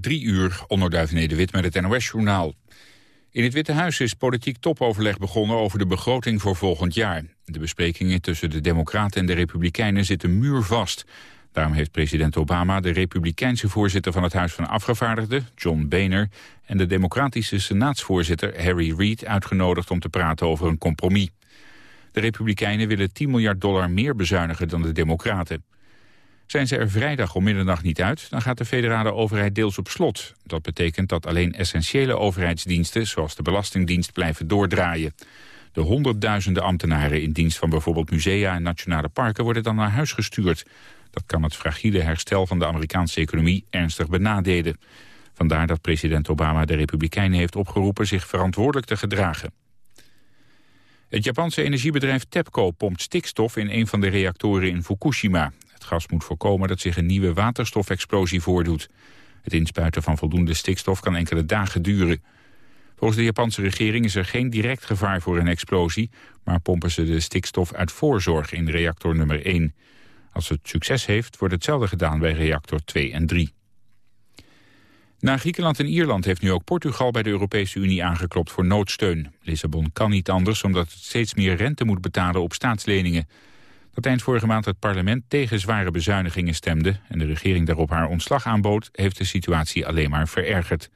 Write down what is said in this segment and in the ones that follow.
Drie uur, onderduif Nederwit met het NOS-journaal. In het Witte Huis is politiek topoverleg begonnen over de begroting voor volgend jaar. De besprekingen tussen de Democraten en de Republikeinen zitten muurvast. Daarom heeft president Obama de republikeinse voorzitter van het Huis van Afgevaardigden, John Boehner, en de democratische senaatsvoorzitter Harry Reid uitgenodigd om te praten over een compromis. De republikeinen willen 10 miljard dollar meer bezuinigen dan de democraten. Zijn ze er vrijdag om middernacht niet uit, dan gaat de federale overheid deels op slot. Dat betekent dat alleen essentiële overheidsdiensten, zoals de Belastingdienst, blijven doordraaien. De honderdduizenden ambtenaren in dienst van bijvoorbeeld musea en nationale parken worden dan naar huis gestuurd. Dat kan het fragiele herstel van de Amerikaanse economie ernstig benadelen. Vandaar dat president Obama de Republikeinen heeft opgeroepen zich verantwoordelijk te gedragen. Het Japanse energiebedrijf TEPCO pompt stikstof in een van de reactoren in Fukushima. Gas moet voorkomen dat zich een nieuwe waterstofexplosie voordoet. Het inspuiten van voldoende stikstof kan enkele dagen duren. Volgens de Japanse regering is er geen direct gevaar voor een explosie... maar pompen ze de stikstof uit voorzorg in reactor nummer 1. Als het succes heeft, wordt hetzelfde gedaan bij reactor 2 en 3. Na Griekenland en Ierland heeft nu ook Portugal bij de Europese Unie aangeklopt voor noodsteun. Lissabon kan niet anders omdat het steeds meer rente moet betalen op staatsleningen. Dat eind vorige maand het parlement tegen zware bezuinigingen stemde... en de regering daarop haar ontslag aanbood, heeft de situatie alleen maar verergerd.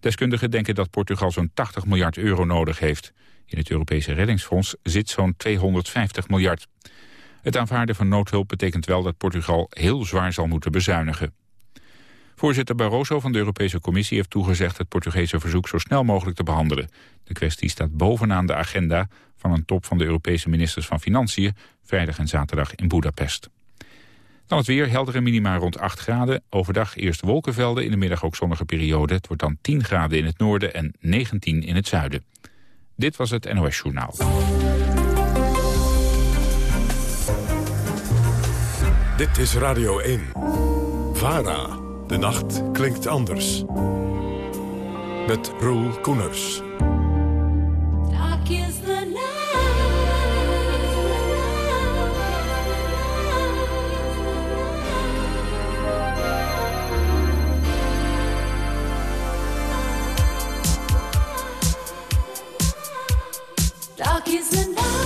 Deskundigen denken dat Portugal zo'n 80 miljard euro nodig heeft. In het Europese reddingsfonds zit zo'n 250 miljard. Het aanvaarden van noodhulp betekent wel dat Portugal heel zwaar zal moeten bezuinigen. Voorzitter Barroso van de Europese Commissie heeft toegezegd het Portugese verzoek zo snel mogelijk te behandelen. De kwestie staat bovenaan de agenda van een top van de Europese ministers van Financiën vrijdag en zaterdag in Budapest. Dan het weer, heldere minima rond 8 graden. Overdag eerst wolkenvelden, in de middag ook zonnige periode. Het wordt dan 10 graden in het noorden en 19 in het zuiden. Dit was het NOS Journaal. Dit is Radio 1. VARA. De nacht klinkt anders. Met Roel Koeners. Is the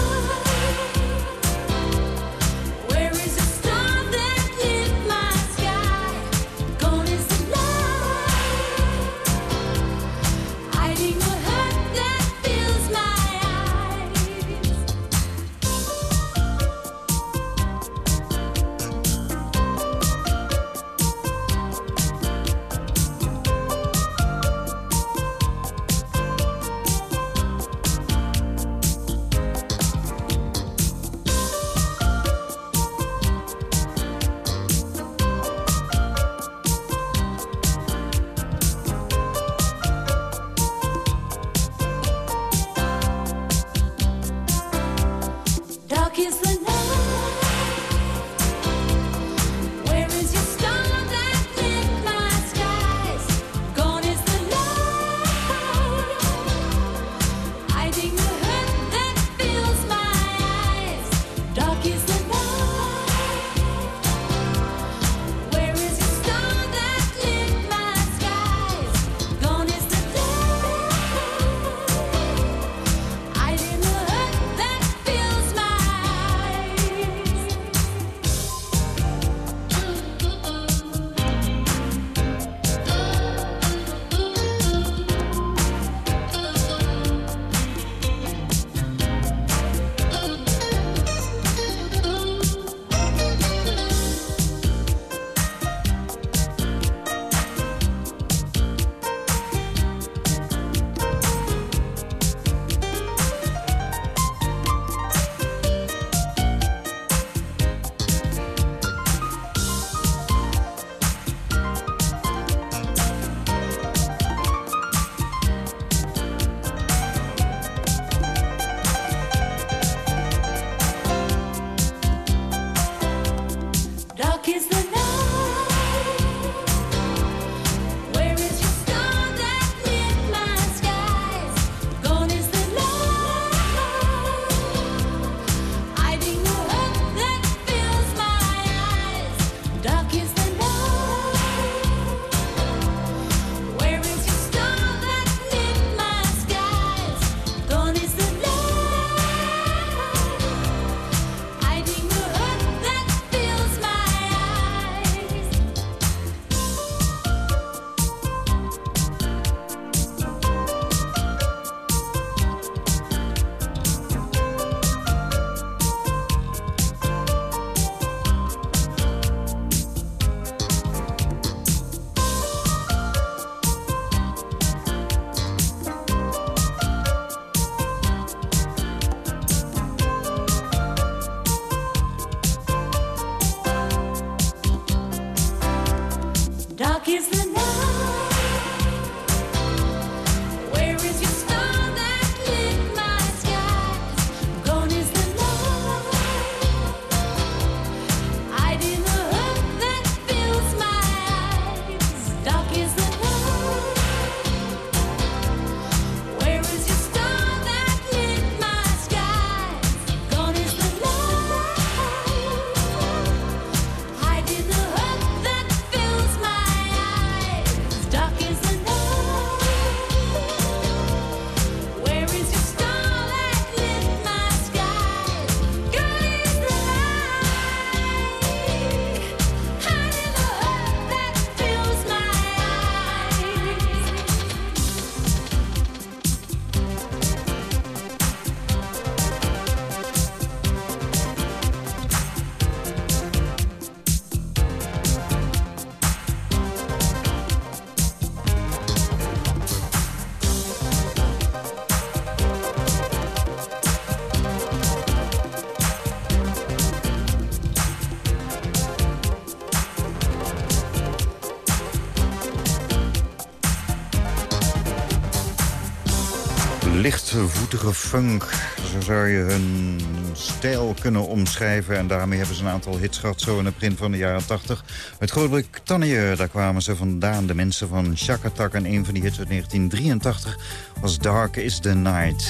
lichtvoetige funk. Zo zou je hun stijl kunnen omschrijven. En daarmee hebben ze een aantal hits gehad, zo in het begin van de jaren 80. Uit Groot-Brittannië, daar kwamen ze vandaan. De mensen van Shakatak. En een van die hits uit 1983 was Dark is the Night.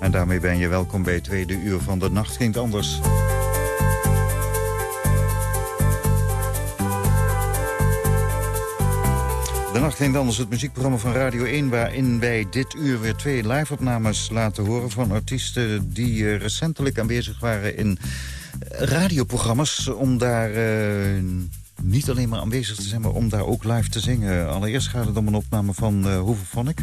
En daarmee ben je welkom bij het tweede uur van De Nacht Ging Anders. De Nacht anders, het muziekprogramma van Radio 1... waarin wij dit uur weer twee live-opnames laten horen... van artiesten die uh, recentelijk aanwezig waren in radioprogramma's... om daar uh, niet alleen maar aanwezig te zijn, maar om daar ook live te zingen. Allereerst gaat het om een opname van uh, Hoeve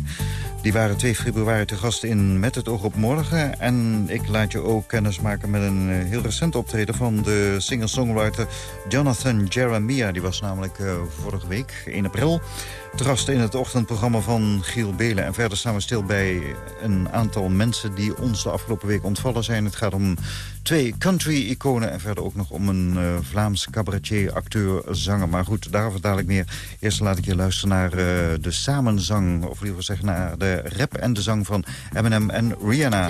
Die waren 2 februari te gast in Met het oog op morgen. En ik laat je ook kennis maken met een heel recent optreden... van de singer-songwriter Jonathan Jeremiah. Die was namelijk vorige week, 1 april... Trast in het ochtendprogramma van Giel Belen. En verder staan we stil bij een aantal mensen die ons de afgelopen week ontvallen zijn. Het gaat om twee country-iconen en verder ook nog om een uh, Vlaams cabaretier, acteur, zanger. Maar goed, daarover dadelijk meer. Eerst laat ik je luisteren naar uh, de samenzang, of liever zeggen naar de rap en de zang van Eminem en Rihanna.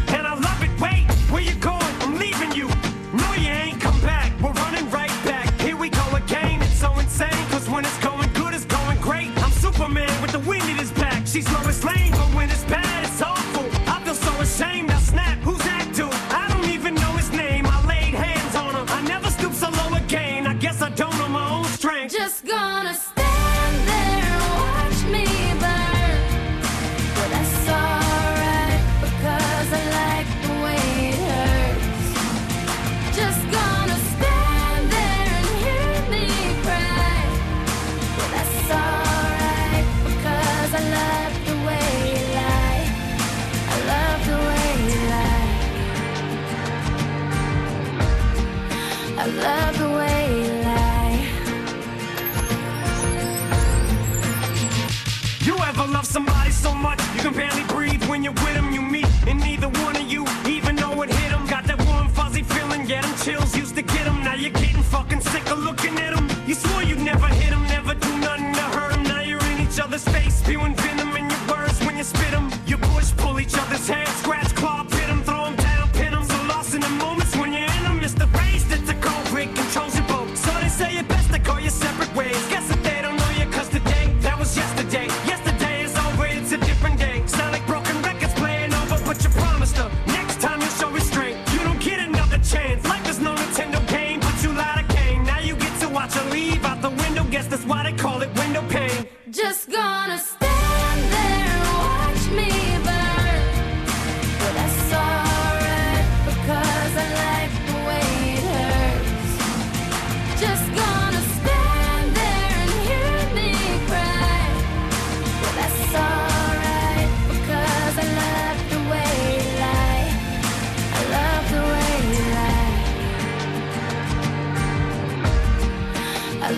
She's Lois Lane,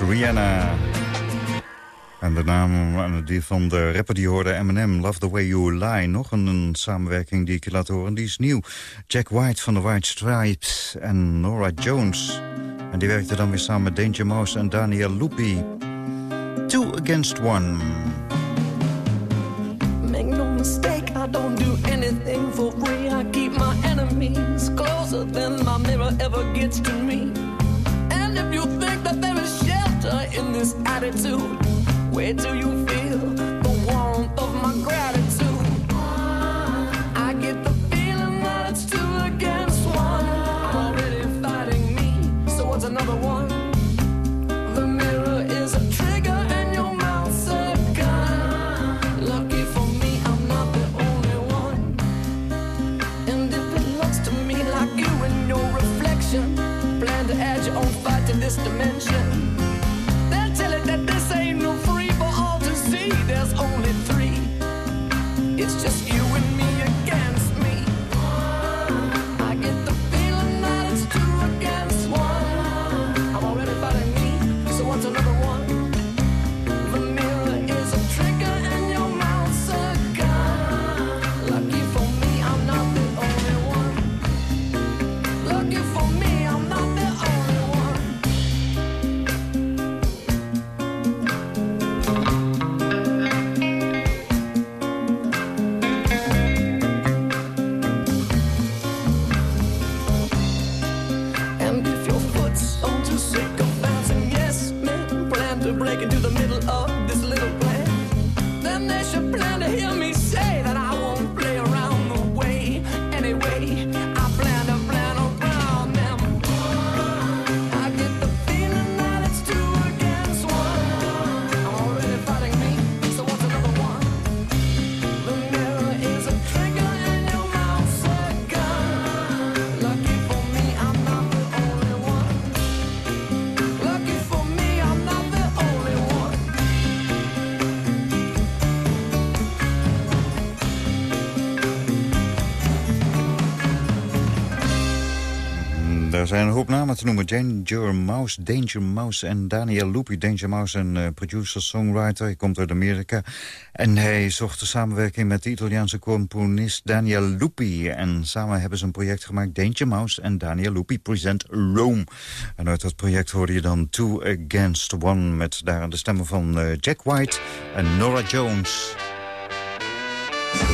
Rihanna. En de naam eh, die van de rapper die hoorde, Eminem, Love the Way You Lie. Nog een, samenwerking die ik je laat horen, die is nieuw. Jack White van de White Stripes en Nora Jones. En die werkte dan weer samen met Danger Mouse en Daniel Lupi. Two Against One. Make no mistake, I don't do anything for free. I keep my enemies closer than my mirror ever gets to me. This attitude, where do you feel zijn een hoop namen te noemen. Danger Mouse, Danger Mouse en Daniel Lupi. Danger Mouse, een eh, producer-songwriter. Hij komt uit Amerika. En hij zocht de samenwerking met de Italiaanse componist Daniel Lupi. En samen hebben ze een project gemaakt. Danger Mouse en Daniel Lupi present Rome. En uit dat project hoorde je dan Two Against One... met daar de stemmen van eh, Jack White en Nora Jones.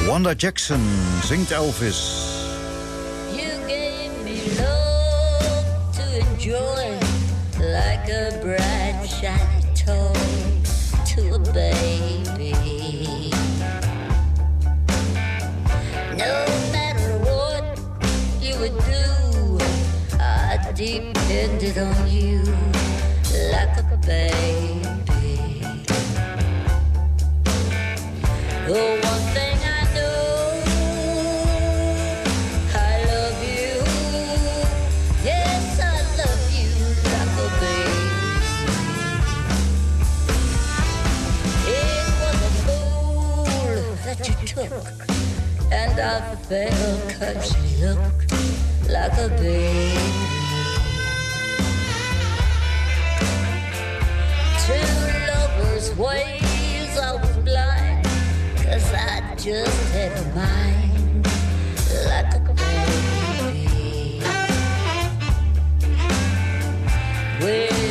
Wanda Jackson zingt Elvis. Joy, like a bride chateau to a baby. No matter what you would do, I depended on you like a baby. I fell 'cause you look like a baby. Two lovers' ways I was blind, 'cause I just had a mind like a baby. Well,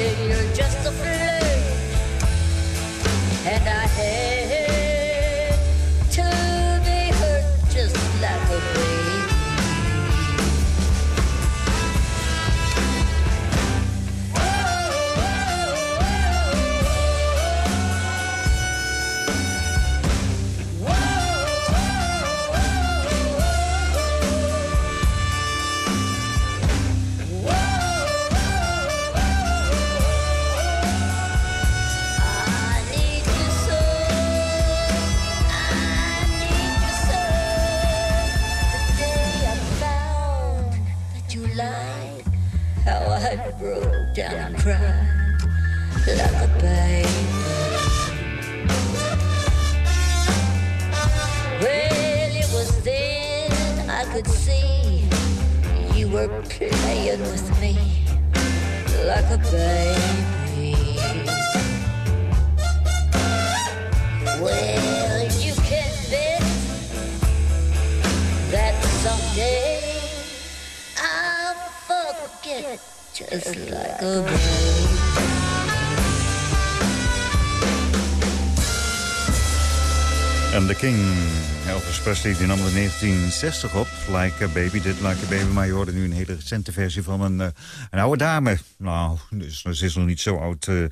Presley, die nam er 1960 op. Like a Baby, dit Like a Baby. Maar je hoorde nu een hele recente versie van een, eh, een oude dame. Nou, dus, ze is nog niet zo oud... eh,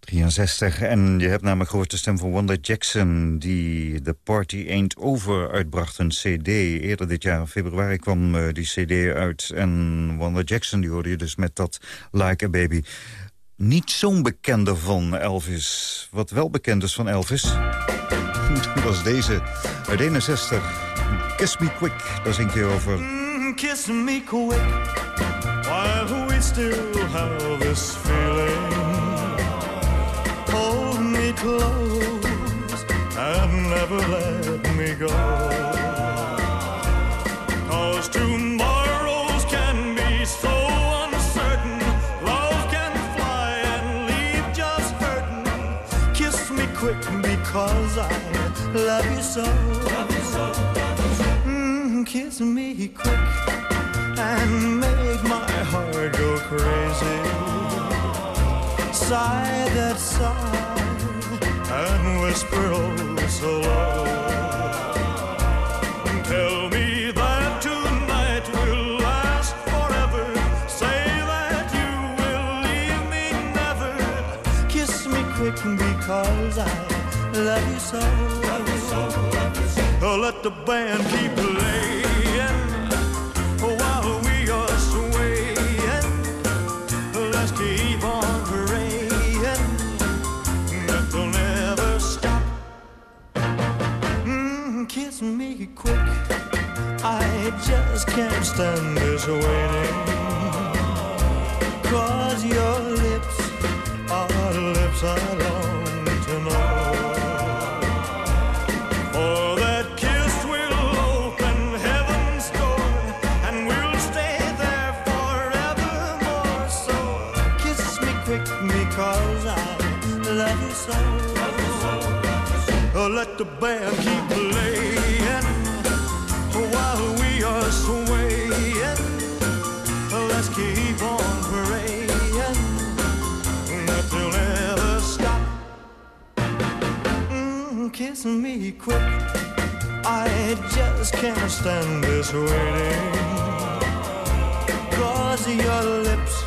63. En je hebt namelijk gehoord de stem van Wanda Jackson... die The Party Ain't Over uitbracht, een cd. Eerder dit jaar in februari kwam eh, die cd uit. En Wanda Jackson, die hoorde je dus met dat Like a Baby. Niet zo'n bekende van Elvis. Wat wel bekend is van Elvis... was deze uit 61. Kiss Me Quick, daar zingt hij over. Mm, Kiss me quick while we still have this feeling. Hold me close and never let me go. Cause tomorrows can be so uncertain. Love can fly and leave just hurting. Kiss me quick because I Love you so. Love you so. Mm, kiss me quick and make my heart go crazy. Sigh that sigh and whisper oh so low. Tell me. because I love you so. Band keep playing while we are swaying. Let's keep on praying that they'll never stop. Mm, kiss me quick. I just can't stand this waiting. Cause your lips are lips I long band keep playing while we are swaying. Let's keep on praying that they'll never stop. Mm, kiss me quick. I just can't stand this waiting. Cause your lips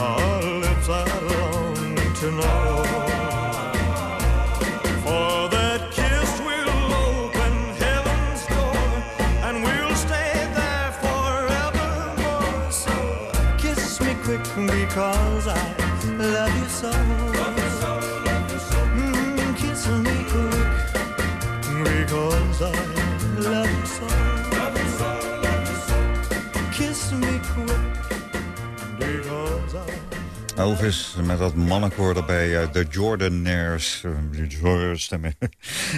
are lips I long to know. Elvis met dat mannenkoor erbij, uh, de Jordanaires. Uh, stemmen.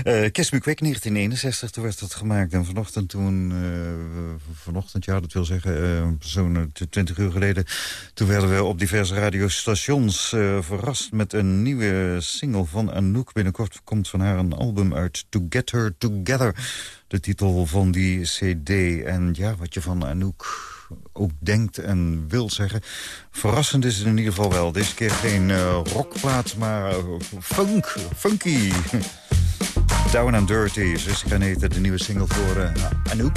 Uh, Kiss Me Quick, 1961, toen werd dat gemaakt. En vanochtend toen, uh, vanochtend, ja, dat wil zeggen, zo'n 20 uur geleden... toen werden we op diverse radiostations verrast met een nieuwe single van Anouk. Binnenkort komt van haar een album uit, To Get Her Together. De titel van die cd. En ja, wat je van Anouk ook denkt en wil zeggen. Verrassend is het in ieder geval wel. Deze keer geen uh, rockplaat, maar uh, funk, funky. Down and Dirty, zus Granete, de nieuwe single voor uh, Anouk.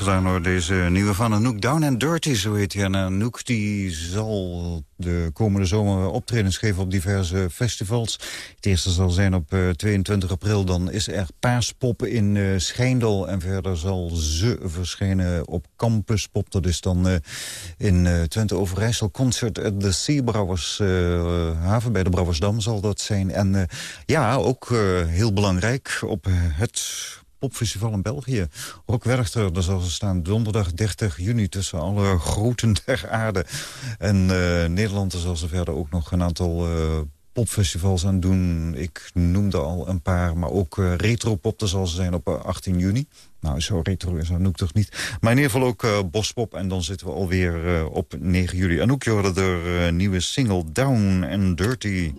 gedaan hoor, deze nieuwe van Anouk. Down and Dirty, zo heet hij. En Anouk die zal de komende zomer optredens geven op diverse festivals. Het eerste zal zijn op eh, 22 april. Dan is er Paaspop in eh, Schijndel. En verder zal ze verschijnen op Campus Pop. Dat is dan eh, in eh, Twente Overijssel. Concert at the Sea Brouwers eh, Haven bij de Brouwersdam zal dat zijn. En eh, ja, ook eh, heel belangrijk op het popfestival in België. Rock Werchter, daar zal ze staan donderdag 30 juni... tussen alle groten der aarde. En eh, Nederland er zal ze verder ook nog een aantal... eh, popfestivals aan doen. Ik noemde al een paar, maar ook uh, retropop, dat zal ze zijn op uh, 18 juni. Nou, zo retro is Anouk toch niet. Maar in ieder geval ook uh, Bospop en dan zitten we alweer uh, op 9 juli. Anouk, je hoorde de uh, nieuwe single Down and Dirty.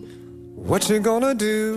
What you gonna do?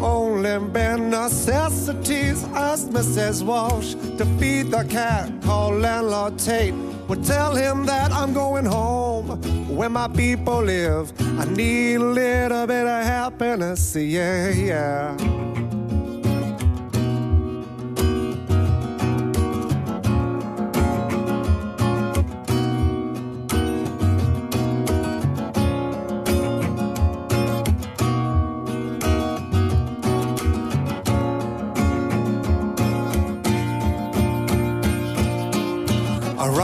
Only bare necessities, asked Mrs. Walsh to feed the cat Call Landlord Tate. Well, tell him that I'm going home where my people live. I need a little bit of happiness, yeah, yeah.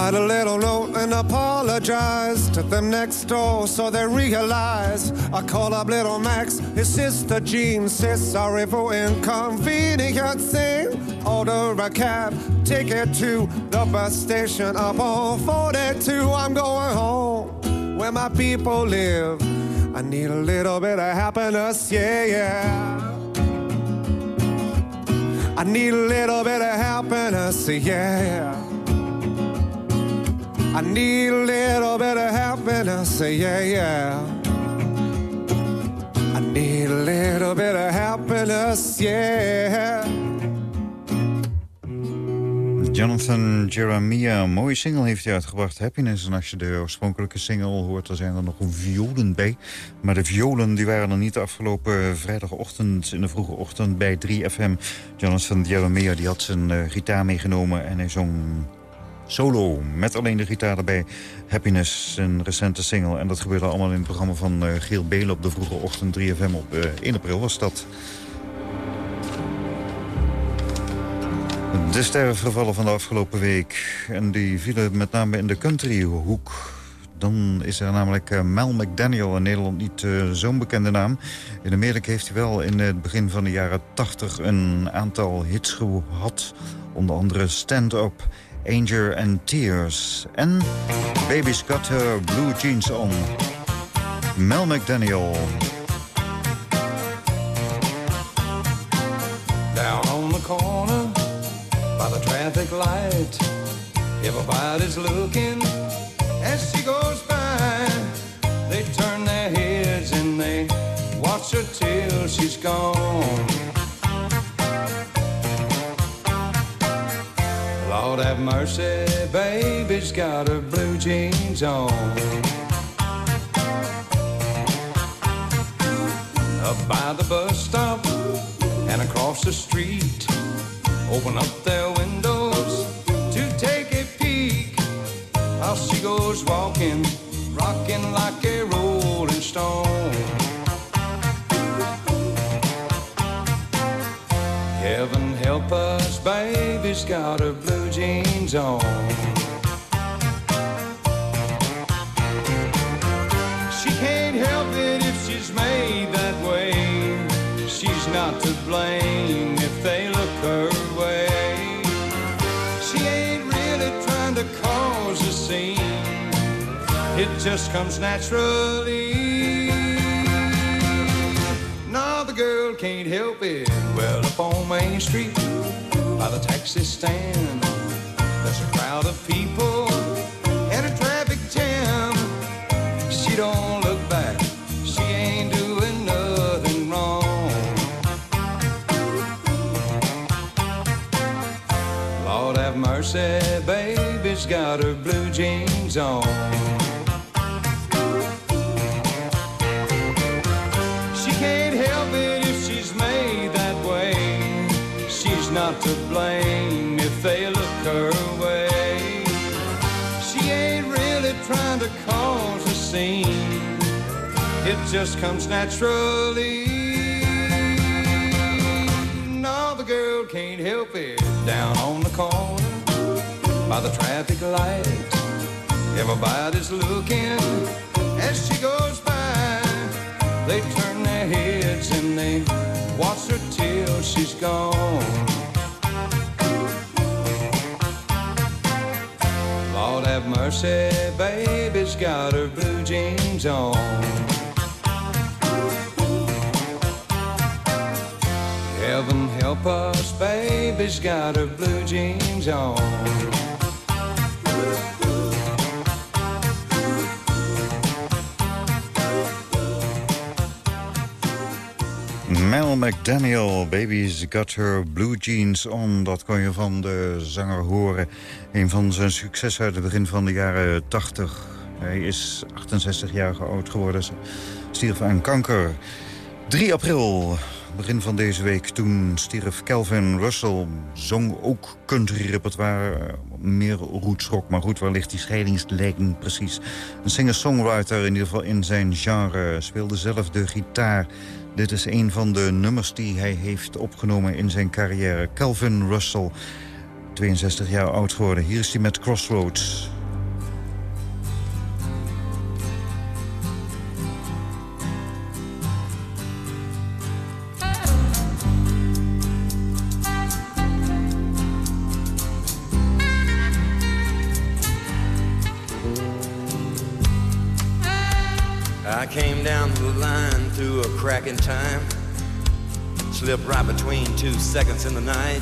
Write a little note and apologize to them next door so they realize. I call up little Max, his sister Jean says sorry for inconveniencing. Order a cab, take it to the bus station up on 42. I'm going home where my people live. I need a little bit of happiness, yeah, yeah. I need a little bit of happiness, yeah. I need a little bit of happiness, yeah, yeah. I need a little bit of happiness, yeah. Jonathan Jeremiah, mooie single heeft hij uitgebracht, Happiness. En als je de oorspronkelijke single hoort, dan zijn er nog violen bij. Maar de violen die waren er niet afgelopen vrijdagochtend, in de vroege ochtend bij 3FM. Jonathan Jeremiah die had zijn uh, gitaar meegenomen en hij zong solo met alleen de gitaar erbij. Happiness, een recente single. En dat gebeurde allemaal in het programma van uh, Giel Belen op de vroege ochtend 3FM op uh, 1 april was dat. De sterrengevallen van de afgelopen week. En die vielen met name in de countryhoek. Dan is er namelijk uh, Mel McDaniel, in Nederland niet zo'n bekende naam. In Amerika heeft hij wel in het begin van de jaren 80 een aantal hits gehad. Onder andere Stand Up, Anger and Tears. En Baby's Got Her Blue Jeans On. Mel McDaniel. Down on the corner by the traffic light. Everybody's looking as she goes by. They turn their heads and they watch her till she's gone. Mercy, baby's got her blue jeans on. Up by the bus stop and across the street, open up their windows to take a peek. How she goes walking, rocking like a rolling stone. Heaven help us, baby's got her blue zone. She can't help it if she's made that way. She's not to blame if they look her way. She ain't really trying to cause a scene, it just comes naturally. Now the girl can't help it. Well, up on Main Street by the taxi stand a crowd of people and a traffic jam. She don't look back. She ain't doing nothing wrong. Lord have mercy, baby's got her blue jeans on. Just comes naturally. No, the girl can't help it. Down on the corner by the traffic light. Everybody's looking as she goes by. They turn their heads and they watch her till she's gone. Lord have mercy, baby's got her blue jeans on. Baby's got her blue jeans on. Mel McDaniel, Baby's Got Her Blue Jeans On. Dat kon je van de zanger horen. Een van zijn successen uit het begin van de jaren 80. Hij is 68 jaar oud geworden. Stierf aan kanker. 3 april, begin van deze week, toen stierf Calvin Russell. Zong ook country repertoire, meer rootsrock. Maar goed, waar ligt die scheidingslijn precies? Een singer-songwriter, in ieder geval in zijn genre. Speelde zelf de gitaar. Dit is een van de nummers die hij heeft opgenomen in zijn carrière. Calvin Russell, 62 jaar oud geworden. Hier is hij met Crossroads. Came down the line through a crack in time. Slipped right between two seconds in the night.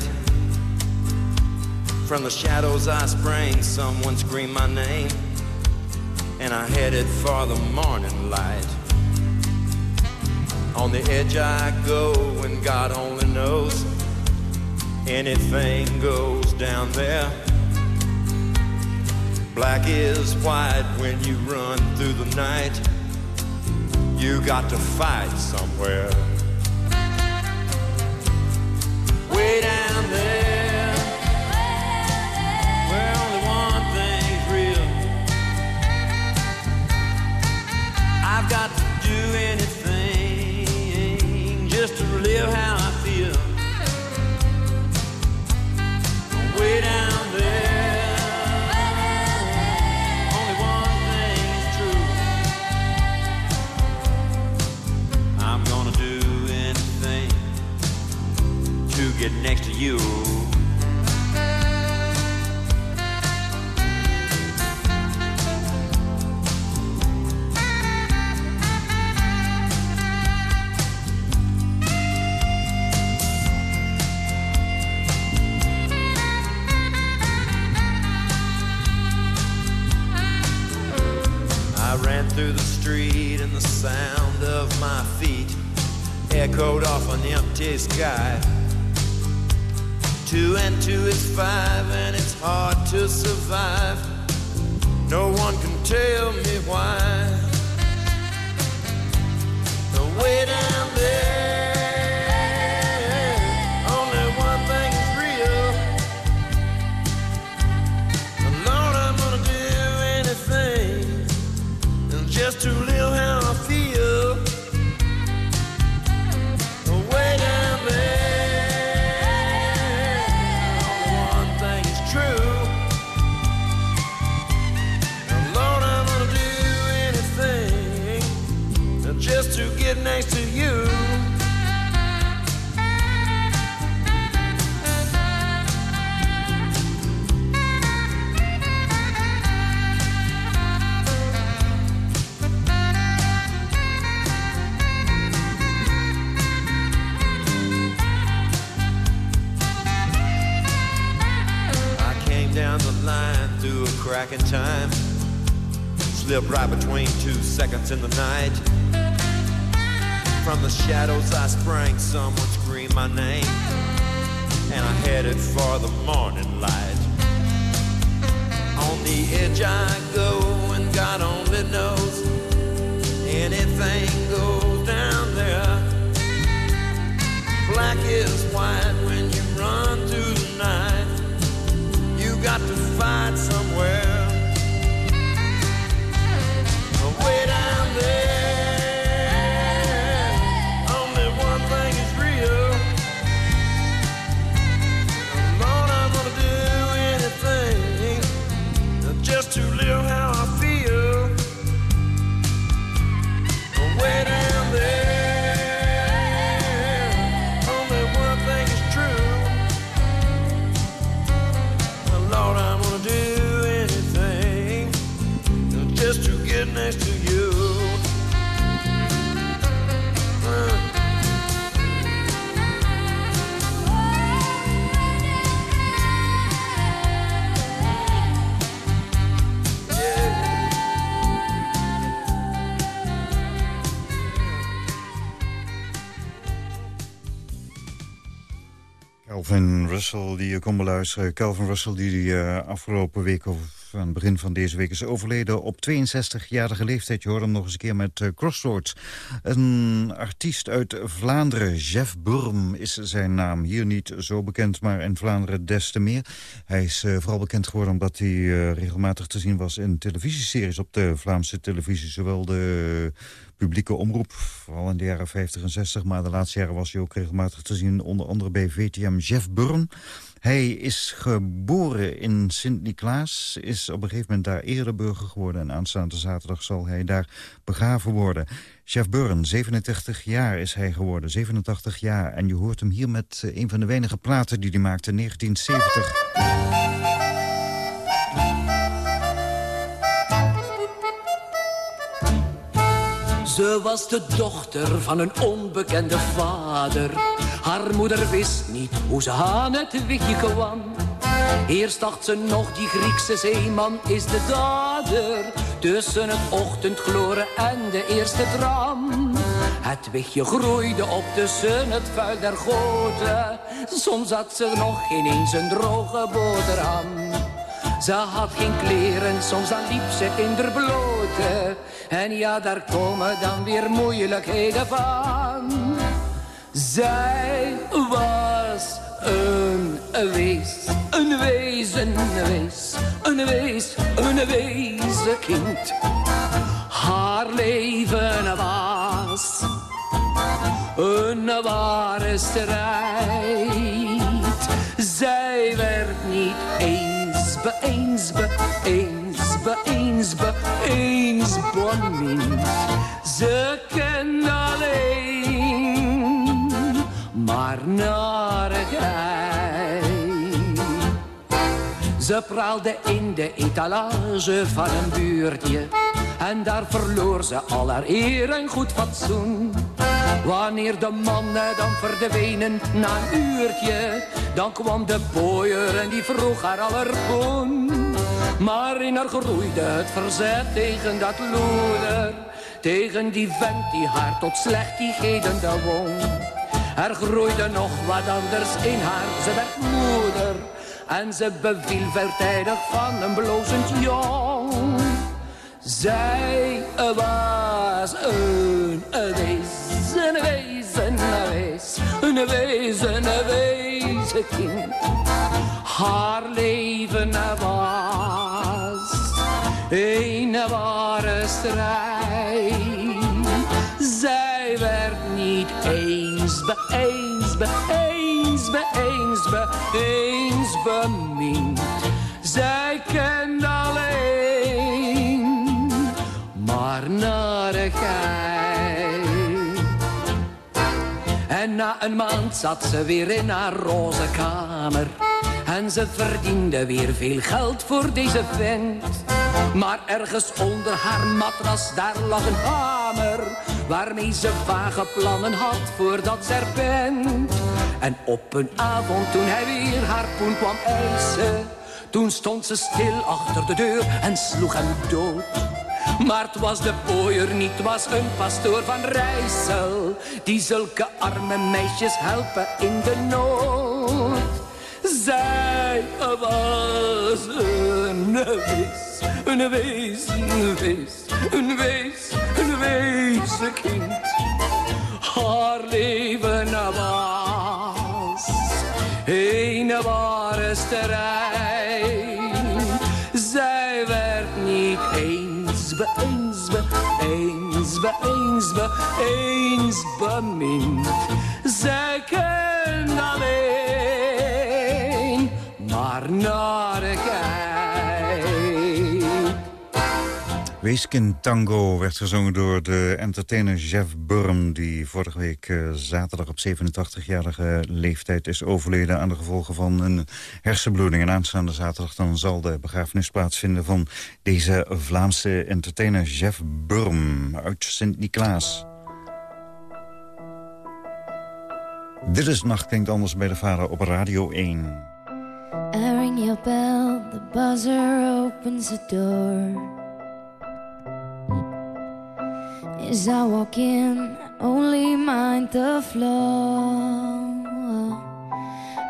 From the shadows I sprang, someone screamed my name. And I headed for the morning light. On the edge I go, and God only knows. Anything goes down there. Black is white when you run through the night. You got to fight somewhere. Way down there, where only one thing's real. I've got to do anything just to live how get next to you. I ran through the street and the sound of my feet echoed off an empty sky. Two and two is five, and it's hard to survive. No one can tell me why. The way down there, in the night. From the shadows I sprang, someone screamed my name. And I headed for the morning light. On the edge I go, and God only knows anything goes down there. Black is white when you run through the night. You got to fight somewhere. Calvin Russell, die je kon beluisteren. Calvin Russell, die eh, afgelopen week of aan het begin van deze week is overleden op 62-jarige leeftijd. Je hoort hem nog eens een keer met eh, Crossroads. Een artiest uit Vlaanderen, Jeff Burm is zijn naam. Hier niet zo bekend, maar in Vlaanderen des te meer. Hij is eh, vooral bekend geworden omdat hij eh, regelmatig te zien was in televisieseries op de Vlaamse televisie. Zowel de publieke omroep, vooral in de jaren 50 en 60. Maar de laatste jaren was hij ook regelmatig te zien, onder andere bij VTM Jeff Burn. Hij is geboren in Sint-Niklaas, is op een gegeven moment daar ereburger geworden... en aanstaande zaterdag zal hij daar begraven worden. Chef Burn, 87 jaar is hij geworden, 87 jaar. En je hoort hem hier met eh, een van de weinige platen die hij maakte in 1970. Ze was de dochter van een onbekende vader. Haar moeder wist niet hoe ze aan het wichtje kwam. Eerst dacht ze nog, die Griekse zeeman is de dader. Tussen het ochtendgloren en de eerste tram. Het wichtje groeide op tussen het vuil der goten. Soms had ze nog geen eens een droge boterham. Ze had geen kleren, soms dan liep ze in der blote. En ja, daar komen dan weer moeilijkheden van. Zij was een wees, een wezen, een wees, een wees, een wezenkind. Haar leven was een ware strijd. Zij werd niet eens be, eens be, eens be, eens be, eens. Ze kende alleen maar narigheid. Ze praalde in de etalage van een buurtje. En daar verloor ze al haar eer en goed fatsoen. Wanneer de mannen dan verdwenen na een uurtje, dan kwam de booier en die vroeg haar allerpoen. Maar in haar groeide het verzet tegen dat loeder, tegen die vent die haar tot slechtigheden dwong. Er groeide nog wat anders in haar, ze werd moeder. En ze beviel vertijdig van een blozend jong. Zij was een wees, een wees, een wees, een wezenkind. Haar leven was een ware strijd. Zij werd niet eens be, eens be, eens be, eens be, eens bemind. Zij kende alleen maar narigheid. En na een maand zat ze weer in haar roze kamer. En ze verdiende weer veel geld voor deze vent. Maar ergens onder haar matras, daar lag een hamer. Waarmee ze vage plannen had voor dat serpent. En op een avond toen hij weer haar poen kwam eisen. Toen stond ze stil achter de deur en sloeg hem dood. Maar het was de pooier niet, het was een pastoor van Rijssel. Die zulke arme meisjes helpen in de nood. Zij was een wees, een wees, een wees, een wees, een weeskind. Haar leven was een ware strijd. Zij werd niet eens be, eens be, eens be, eens be, eens bemind. Zij Weeskin Tango werd gezongen door de entertainer Jeff Burm... die vorige week eh, zaterdag op 87-jarige leeftijd is overleden... aan de gevolgen van een hersenbloeding. En aanstaande zaterdag dan zal de begrafenis plaatsvinden... van deze Vlaamse entertainer Jeff Burm uit Sint-Niklaas. Dit is Nacht Klinkt Anders bij de Vader op Radio 1. I your bell, the buzzer opens the door. As I walk in, I only mind the floor.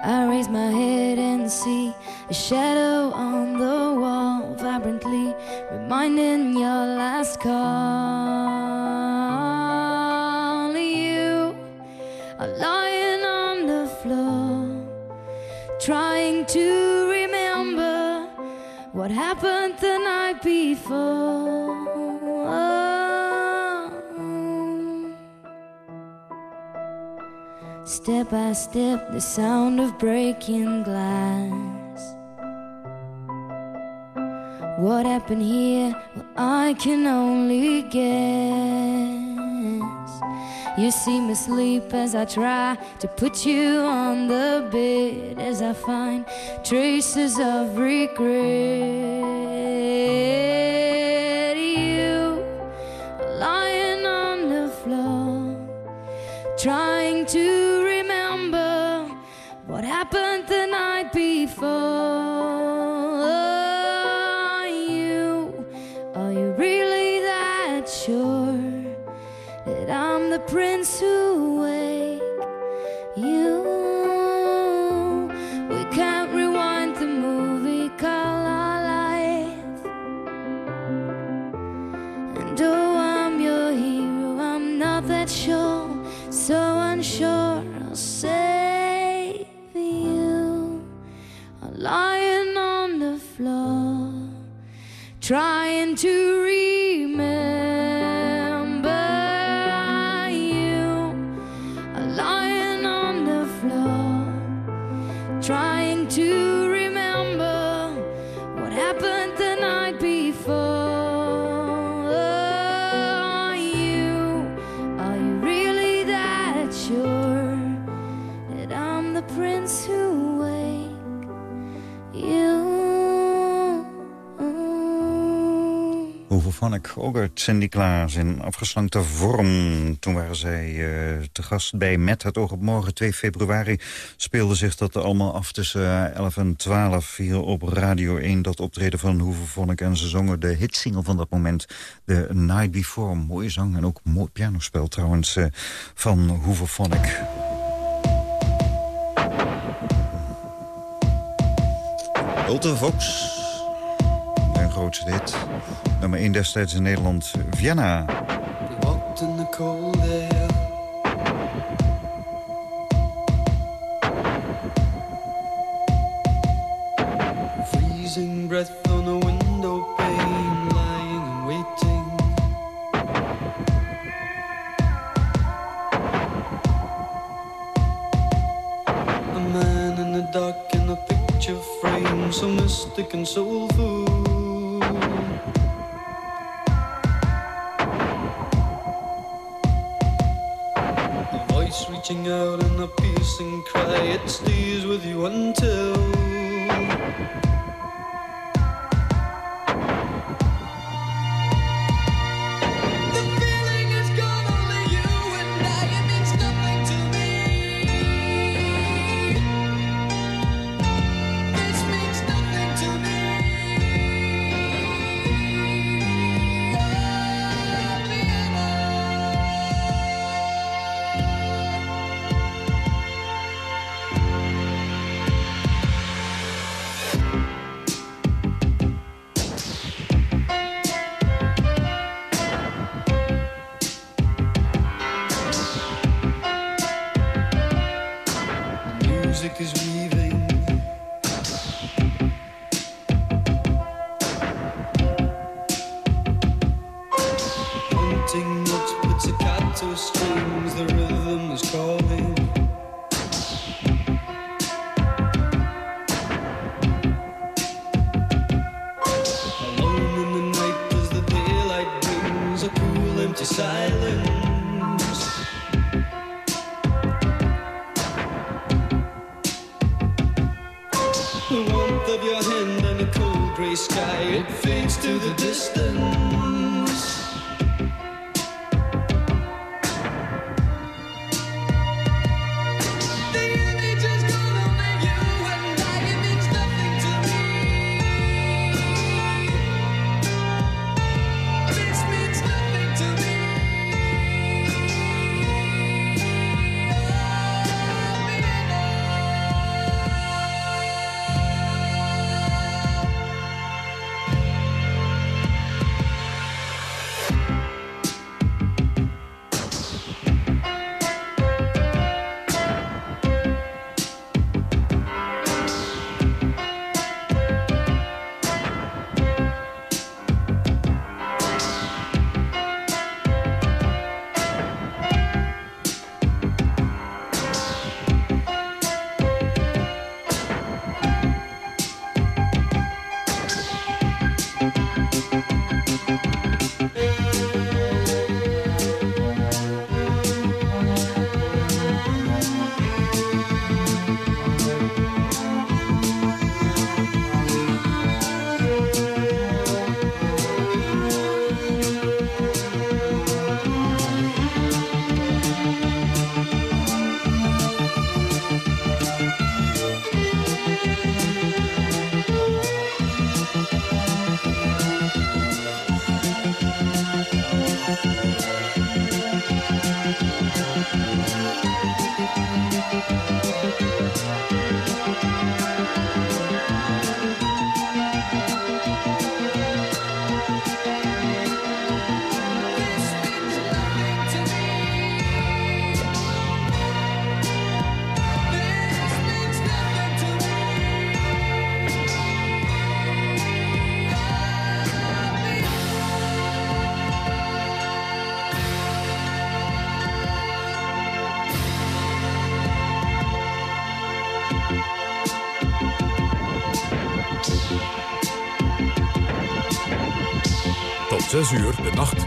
I raise my head and see a shadow on the wall, vibrantly reminding your last call. You are trying to remember what happened the night before. Step by step, the sound of breaking glass. What happened here? Well, I can only guess. You see me sleep as I try to put you on the bed, as I find traces of regret. You lying on the floor trying to remember what happened the night before. Trying to remember Hoeveel ook uit Sint-Niklaas in afgeslankte vorm. Toen waren zij eh, te gast bij Met het oog op morgen. 2 februari speelde zich dat allemaal af tussen eh, 11 en 12 hier op Radio 1. Dat optreden van Hoeve Vonk en ze zongen de hitsingle van dat moment. The Night Before. Mooie zang en ook mooi pianospel trouwens eh, van Hoeve Vonk. Ultra Fox. Grootste hit. Nummer 1 destijds in Nederland, Vienna.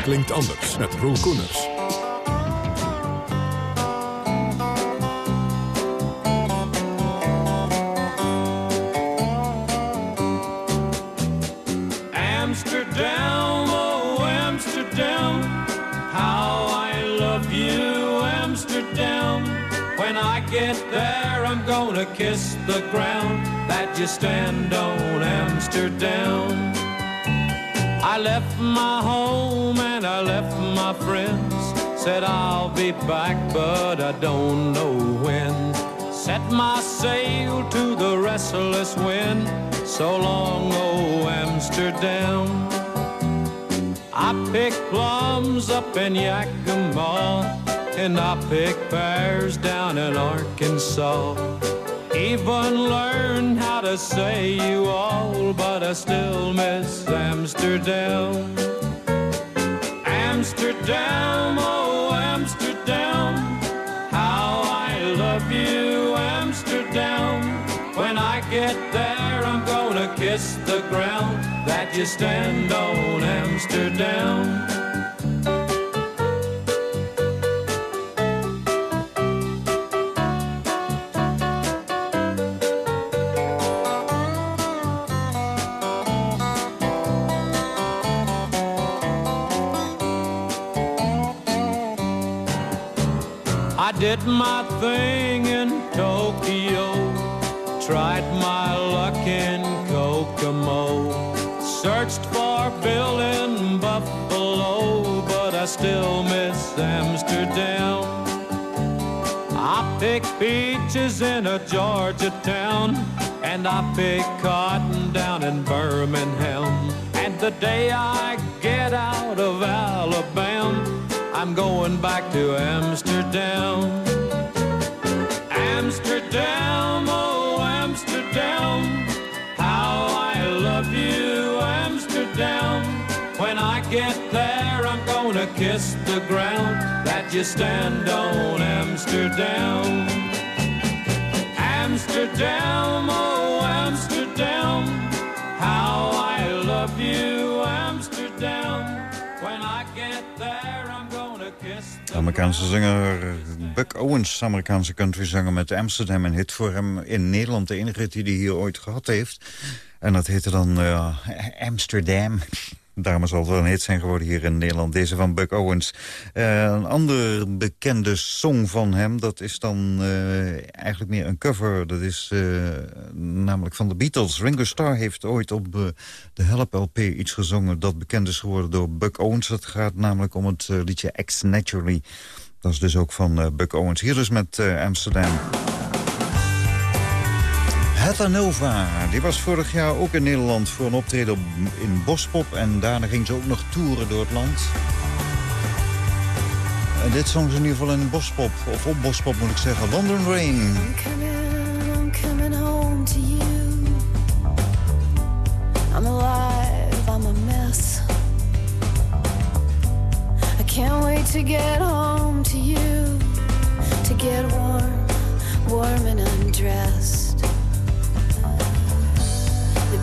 Klinkt anders. Met Roel Koeners. Amsterdam, oh Amsterdam, how I love you, Amsterdam. When I get there, I'm gonna kiss the ground that you stand on, Amsterdam. I left my home Said I'll be back, but I don't know when. Set my sail to the restless wind. So long, oh Amsterdam. I pick plums up in Yakima, and I pick pears down in Arkansas. Even learned how to say you all, but I still miss Amsterdam. Amsterdam, get there, I'm gonna kiss the ground that you stand on, Amsterdam. I did my thing in a Georgia town, and I pick cotton down in Birmingham. And the day I get out of Alabama, I'm going back to Amsterdam. Amsterdam, oh Amsterdam, how I love you, Amsterdam. When I get there, I'm gonna kiss the ground that you stand on, Amsterdam. Amsterdam, oh Amsterdam, how I love you, Amsterdam. When I get there, I'm De Amerikaanse zanger Buck Owens, Amerikaanse countryzanger met Amsterdam. Een hit voor hem in Nederland, de enige hit die hij hier ooit gehad heeft. En dat heette dan eh, Amsterdam. Daarom zal het wel een hit zijn geworden hier in Nederland. Deze van Buck Owens. Eh, een andere bekende song van hem, dat is dan eh, eigenlijk meer een cover. Dat is eh, namelijk van de Beatles. Ringo Starr heeft ooit op de Help LP iets gezongen... dat bekend is geworden door Buck Owens. Het gaat namelijk om het liedje X Naturally. Dat is dus ook van Buck Owens. Hier dus met Amsterdam. Heather Nova, die was vorig jaar ook in Nederland voor een optreden op- in Bospop. En daarna ging ze ook nog toeren door het land. En dit zong ze in ieder geval in Bospop, of op Bospop moet ik zeggen. London Rain. I'm coming, I'm coming home to you. I'm alive, I'm a mess. I can't wait to get home to you. To get warm, warm and undressed.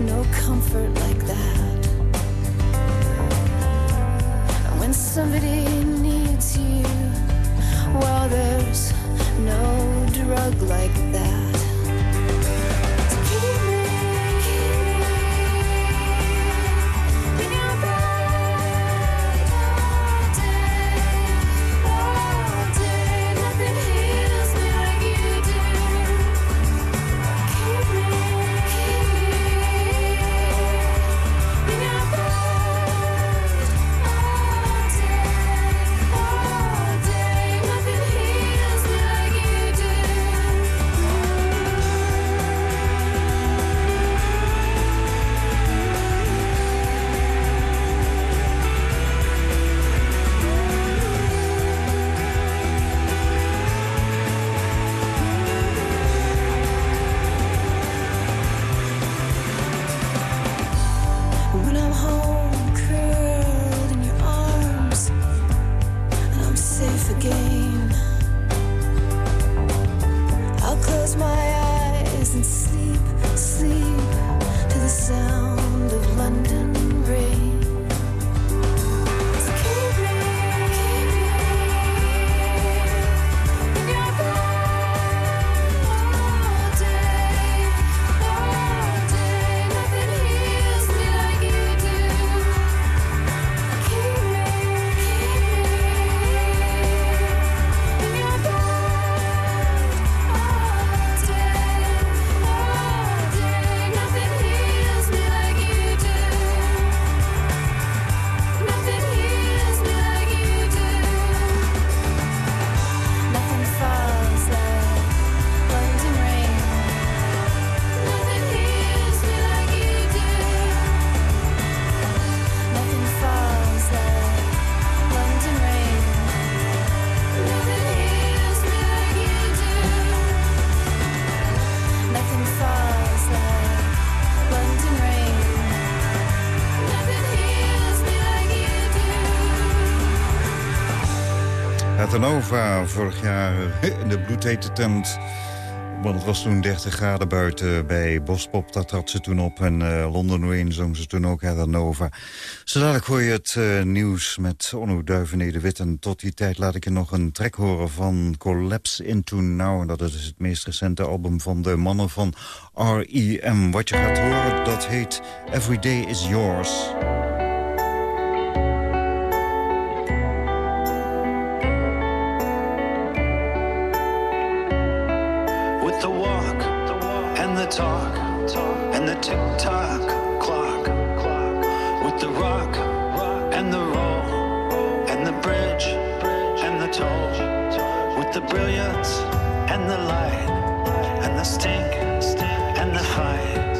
No comfort like Heather Nova, vorig jaar in de bloedhete tent. Want het was toen 30 graden buiten bij Bospop. Dat had ze toen op. En eh London zong ze toen ook Heather Nova. Zo dadelijk hoor je het eh, nieuws met Onno Duivenede-Wit. En tot die tijd laat ik je nog een track horen van Collapse Into Now. En dat is het meest recente album van de mannen van R.E.M. Wat je gaat horen, dat heet Every Day Is Yours. Talk and the tick tock clock, with the rock and the roll and the bridge and the toll, with the brilliance and the light and the stink and the fight